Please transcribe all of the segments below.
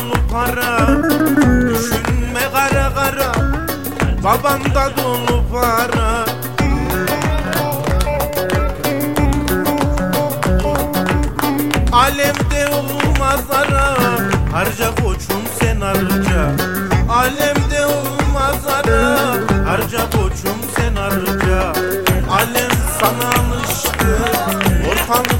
dolu para. Düşünme kara kara Babamda dolu para. Alemde olmaz ara Harca koçum sen harca. Alemde olmaz ara Harca koçum sen harca. Alem sana alıştı Ortalık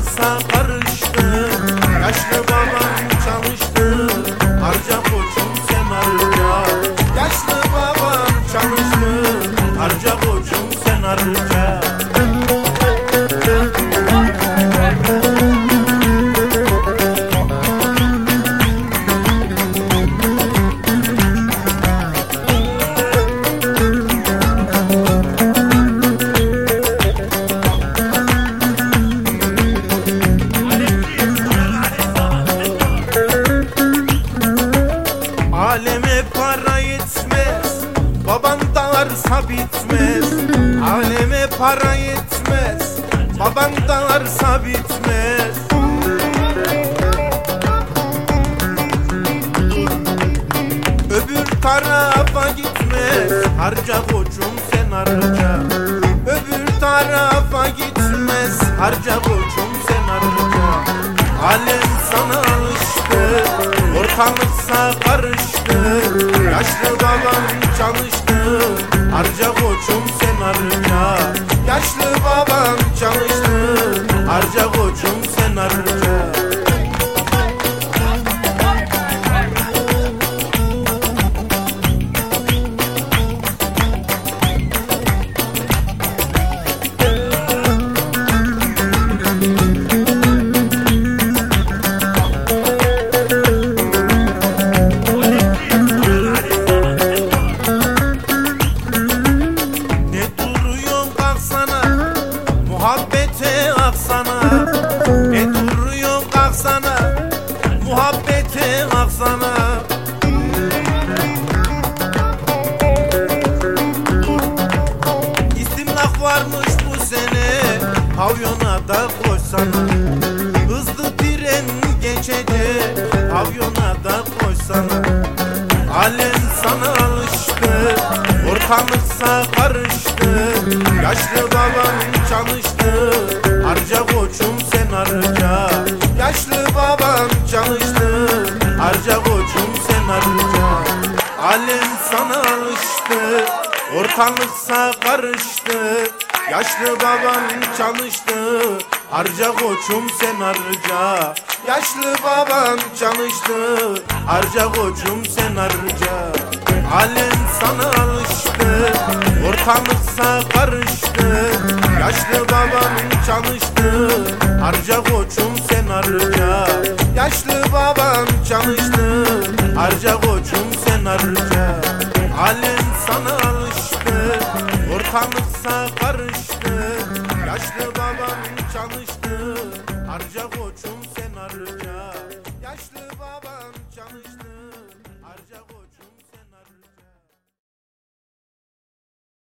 dağarsa bitmez. Aleme para yetmez. Baban dağarsa bitmez. Öbür tarafa gitmez. Harca koçum sen harca. Öbür tarafa gitmez. Harca koçum Ortalıksa karıştı Yaşlı babam çalıştı. Harca koçum sen harca Muhabbete aksana. Ne duruyorsun kalksana Muhabbete aksana. İstimlak varmış bu sene. Pavyona da koşsana Hızlı tren geçecek Pavyona da koşsana Alem sana alıştı. Ortalıksa karıştı. Yaşlı babam çalıştı Harca koçum sen harca. Yaşlı babam çalıştı. Harca koçum sen harca. Alem sana alıştı. Ortalıksa karıştı. Yaşlı babam çalıştı. Harca koçum sen harca. Yaşlı babam çalıştı. Harca koçum sen harca. Alem sana alıştı Ortalıksa karıştı Yaşlı babam çalıştı. Harca koçum sen harca. Yaşlı babam çalıştı. Harca koçum sen harca. Alem sana alıştı Ortalıksa karıştı. Yaşlı babam çalıştı. Harca koçum sen harca. Yaşlı